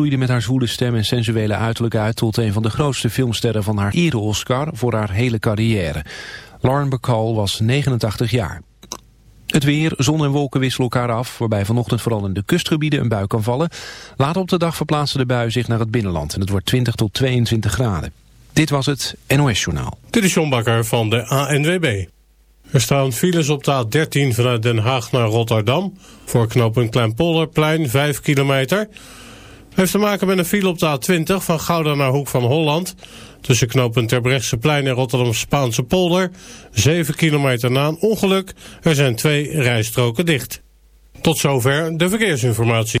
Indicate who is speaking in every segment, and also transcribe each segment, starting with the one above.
Speaker 1: groeide met haar zwoele stem en sensuele uiterlijk uit... tot een van de grootste filmsterren van haar ere-Oscar voor haar hele carrière. Lauren Bacall was 89 jaar. Het weer, zon en wolken wisselen elkaar af... waarbij vanochtend vooral in de kustgebieden een bui kan vallen. Later op de dag verplaatsen de bui zich naar het binnenland... en het wordt 20 tot 22 graden. Dit was het NOS Journaal.
Speaker 2: Dit is John Bakker van de ANWB. Er staan files op de A13 vanuit Den Haag naar Rotterdam... voor knooppunt Kleinpolderplein, 5 kilometer... Heeft te maken met een file op de A20 van Gouda naar Hoek van Holland. Tussen knooppunt Terbrechtseplein en Rotterdam Spaanse polder. 7 kilometer na een ongeluk. Er zijn twee rijstroken dicht. Tot zover de verkeersinformatie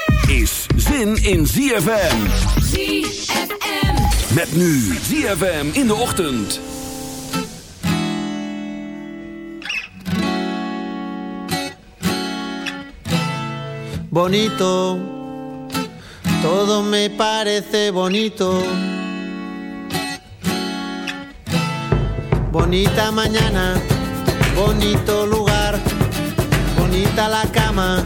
Speaker 3: is zin in ZFM.
Speaker 4: ZFM.
Speaker 3: Met nu ZFM in de ochtend.
Speaker 5: Bonito, todo me parece bonito. Bonita mañana, bonito lugar, bonita la cama,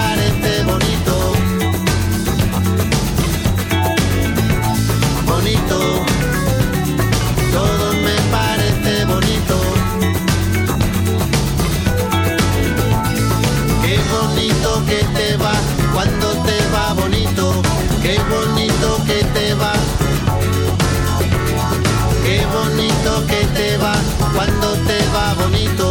Speaker 5: にと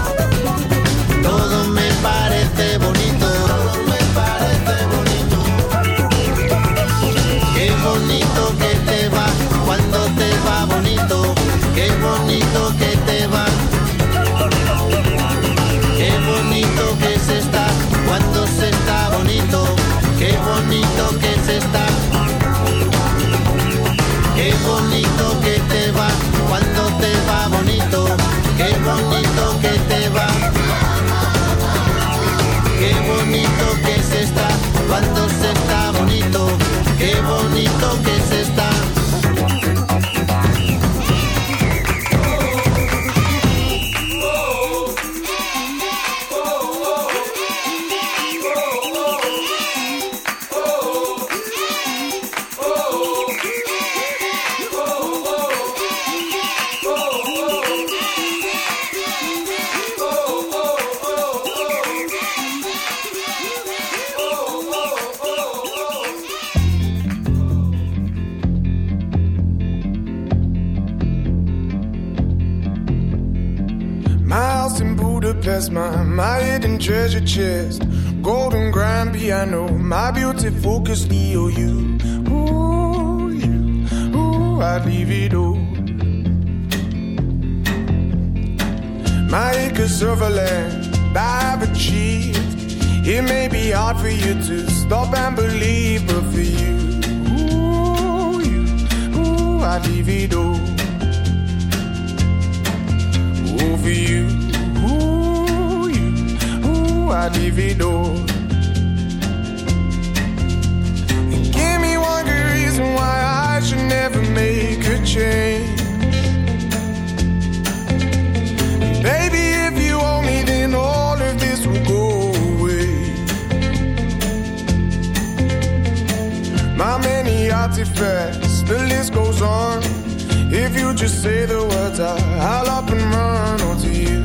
Speaker 6: Just say the words, I, I'll up and run onto you.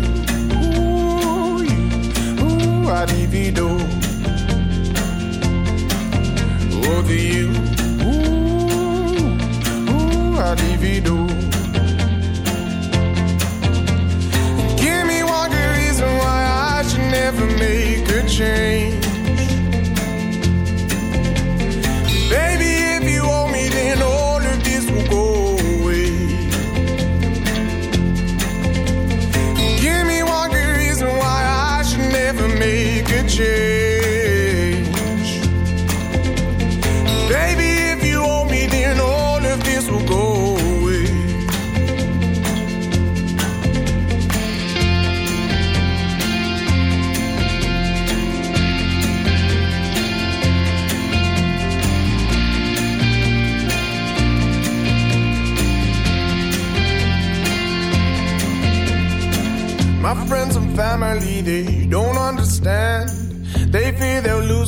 Speaker 6: Ooh, you, ooh, I'd divido. Over you, ooh, ooh, I'd divido. Give me one good reason why I should never make a change.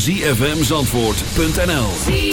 Speaker 7: www.zfmzandvoort.nl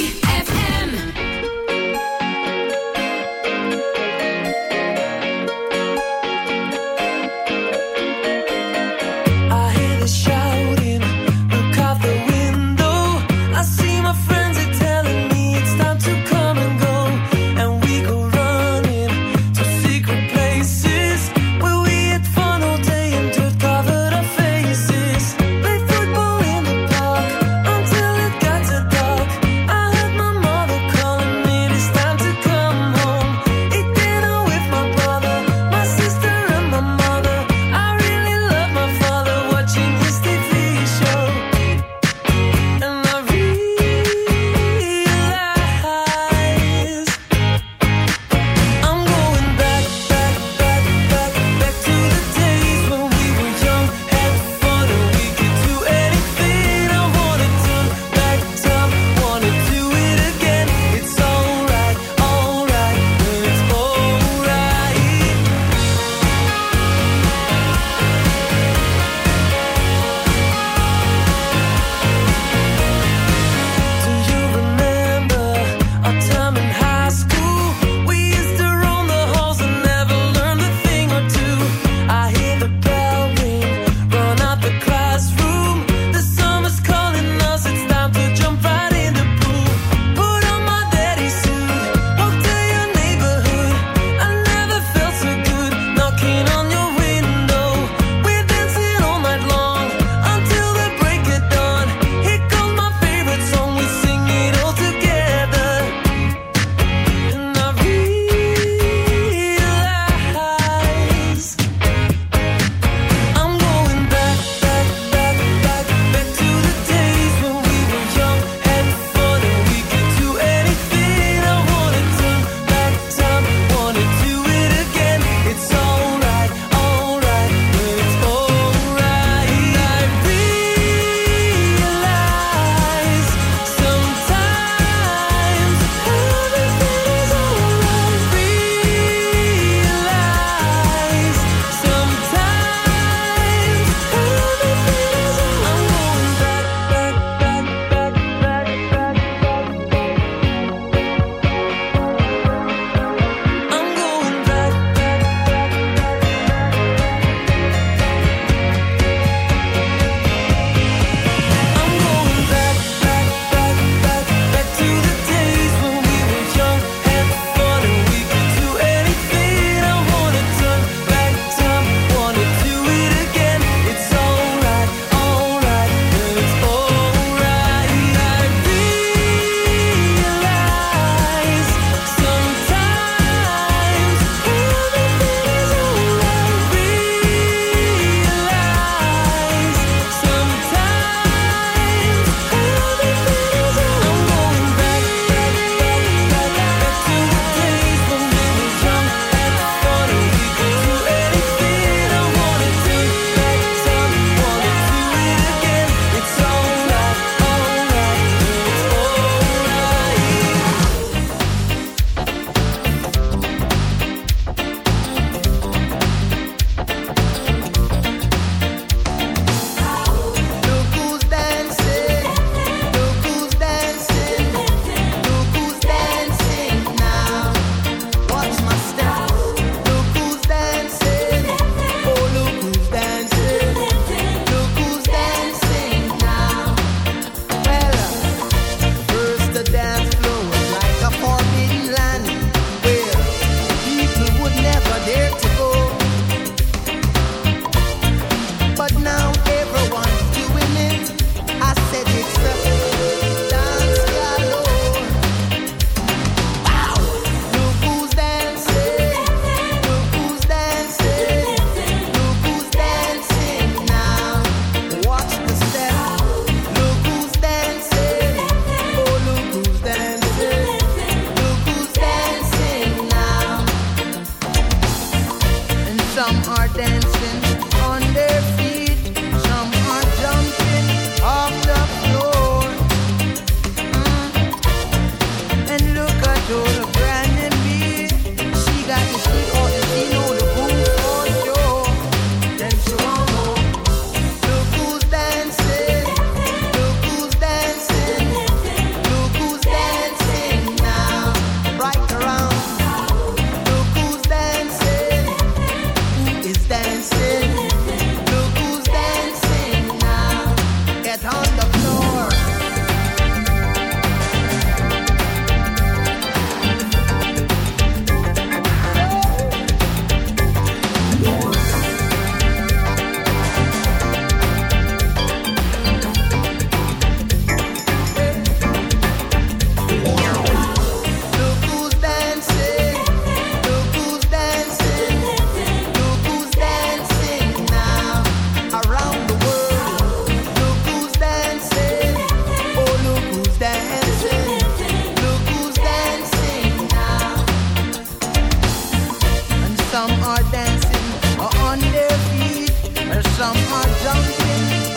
Speaker 8: dancing or on their feet, or
Speaker 9: some are jumping.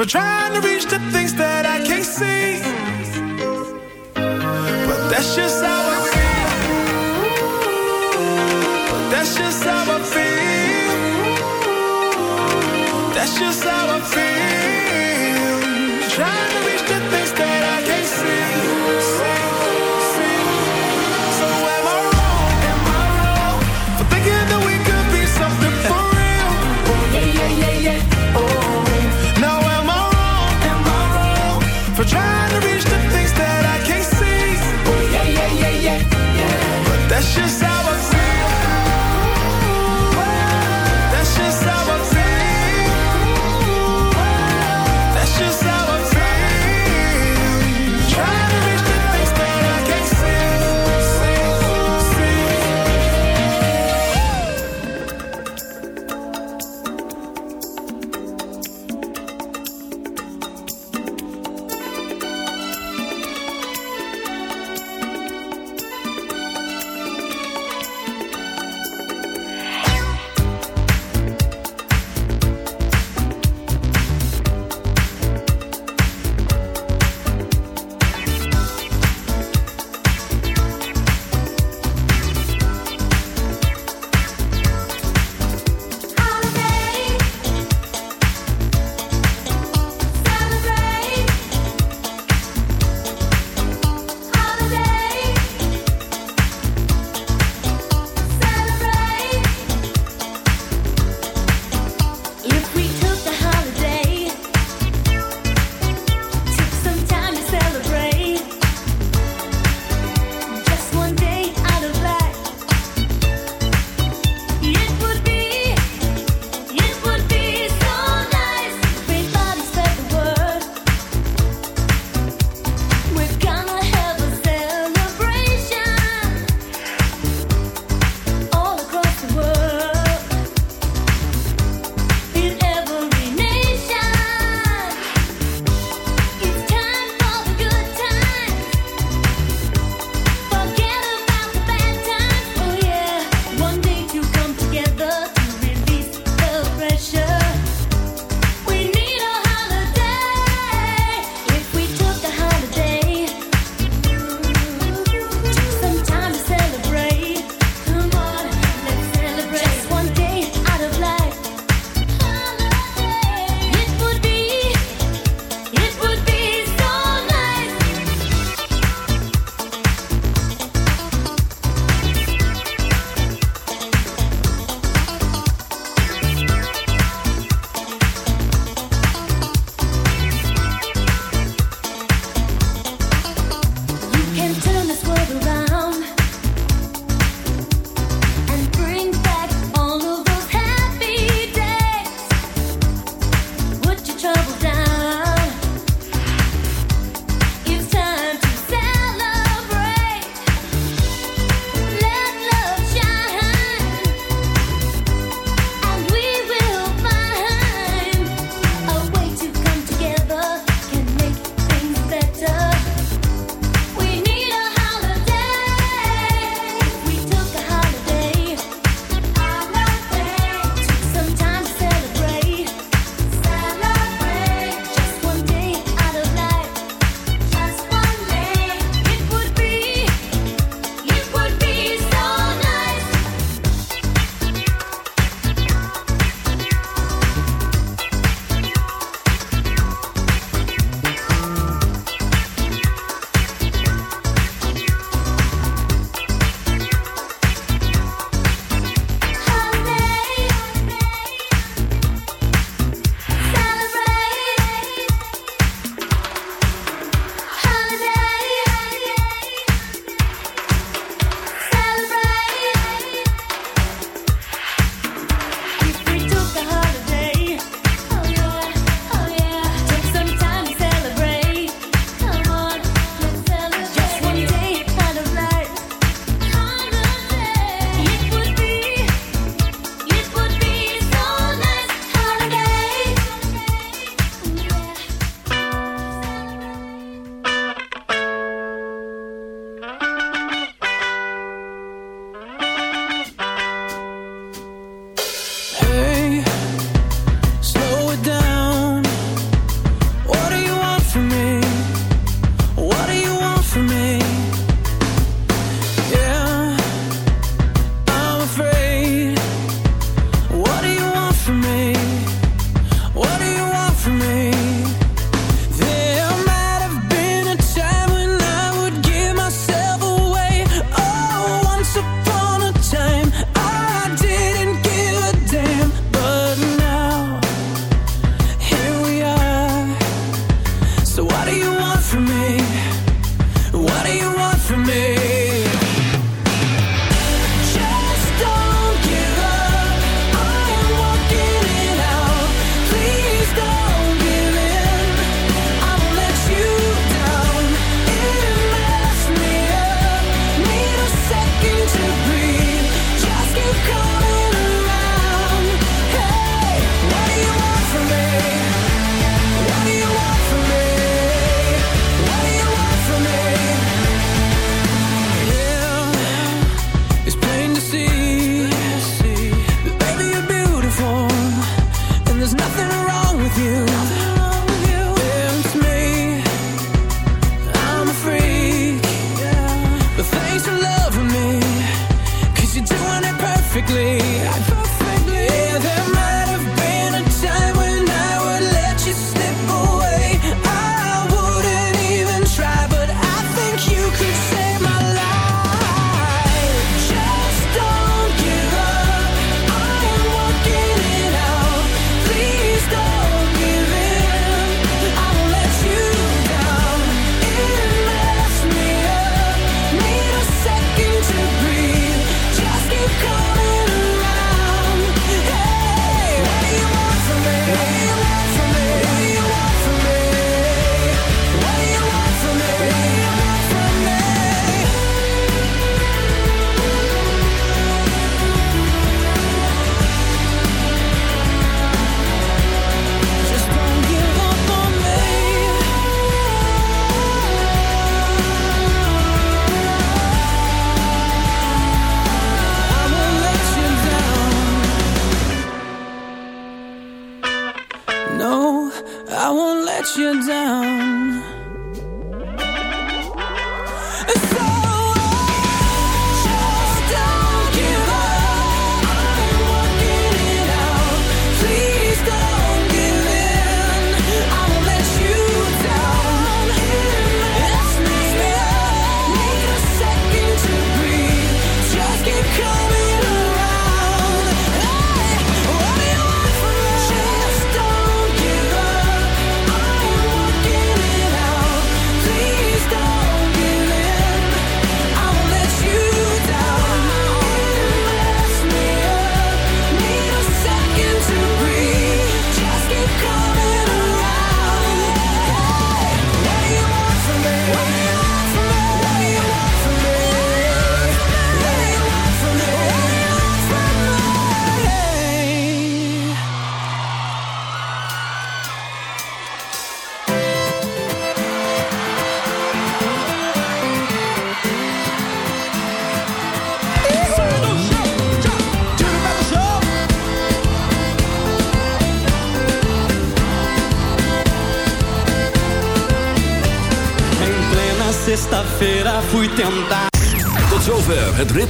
Speaker 7: For
Speaker 6: trying to reach the things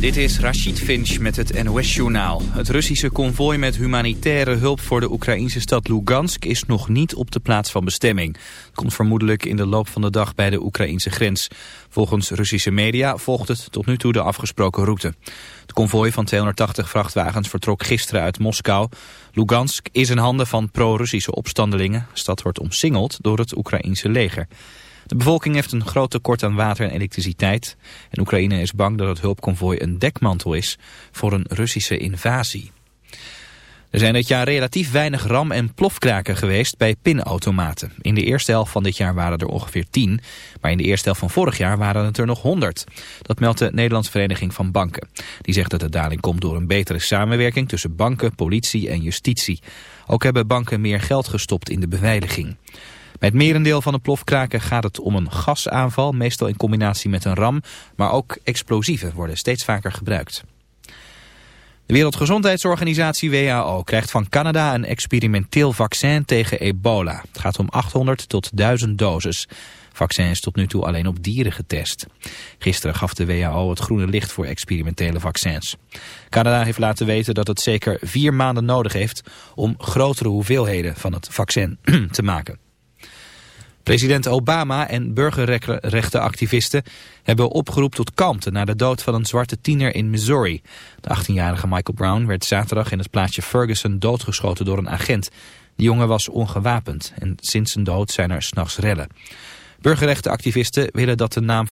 Speaker 10: Dit is Rashid Finch met het NOS-journaal. Het Russische konvooi met humanitaire hulp voor de Oekraïnse stad Lugansk is nog niet op de plaats van bestemming. Het komt vermoedelijk in de loop van de dag bij de Oekraïnse grens. Volgens Russische media volgt het tot nu toe de afgesproken route. Het konvooi van 280 vrachtwagens vertrok gisteren uit Moskou. Lugansk is in handen van pro-Russische opstandelingen. De stad wordt omsingeld door het Oekraïense leger. De bevolking heeft een groot tekort aan water en elektriciteit. En Oekraïne is bang dat het hulpconvooi een dekmantel is voor een Russische invasie. Er zijn dit jaar relatief weinig ram- en plofkraken geweest bij pinautomaten. In de eerste helft van dit jaar waren er ongeveer 10, maar in de eerste helft van vorig jaar waren het er nog 100. Dat meldt de Nederlandse Vereniging van Banken. Die zegt dat de daling komt door een betere samenwerking tussen banken, politie en justitie. Ook hebben banken meer geld gestopt in de beveiliging. Bij het merendeel van de plofkraken gaat het om een gasaanval, meestal in combinatie met een ram, maar ook explosieven worden steeds vaker gebruikt. De Wereldgezondheidsorganisatie WHO krijgt van Canada een experimenteel vaccin tegen ebola. Het gaat om 800 tot 1000 doses. Vaccin is tot nu toe alleen op dieren getest. Gisteren gaf de WHO het groene licht voor experimentele vaccins. Canada heeft laten weten dat het zeker vier maanden nodig heeft om grotere hoeveelheden van het vaccin te maken. President Obama en burgerrechtenactivisten hebben opgeroepen tot kalmte na de dood van een zwarte tiener in Missouri. De 18-jarige Michael Brown werd zaterdag in het plaatsje Ferguson doodgeschoten door een agent. De jongen was ongewapend en sinds zijn dood zijn er s'nachts rellen. Burgerrechtenactivisten willen dat de naam